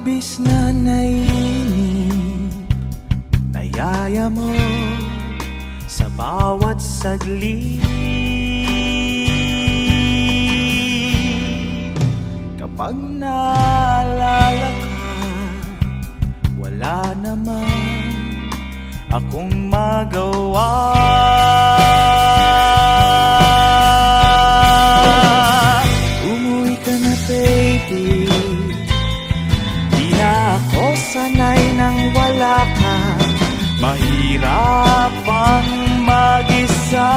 labis na naiinip. Nayaya mo sa bawat sagli Kapag naalala ka Wala naman akong magawa. Mahirap ang mag-isa.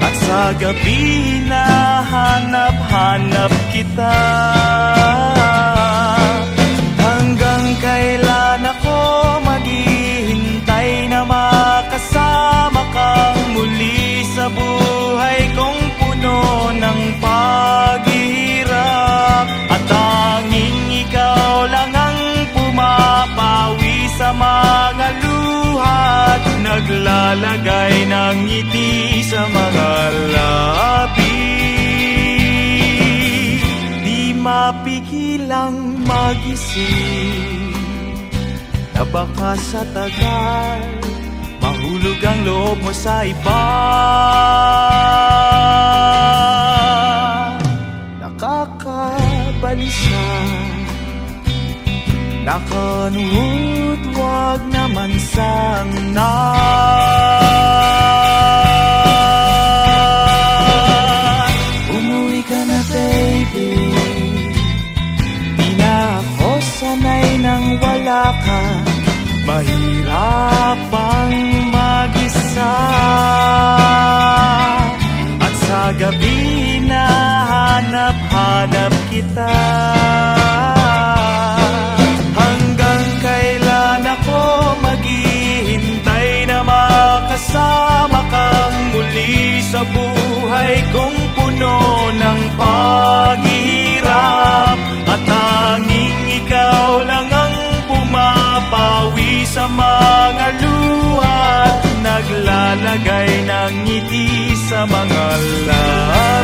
At sa gabi na hanap-hanap kita sa mga luha At naglalagay ng ngiti sa mga labi. Di mapigilang magising Na baka sa tagal Mahulog ang loob mo sa iba. Nakakabalisa Nakanuot, wag naman sana. Umuwi ka na baby. Di na ako sanay nang wala ka. Mahirap ang mag-isa. At sa gabi na hanap-hanap kita buhay kong puno ng paghihirap. At tanging ikaw lang ang pumapawi sa mga luha Naglalagay ng ngiti sa mga labi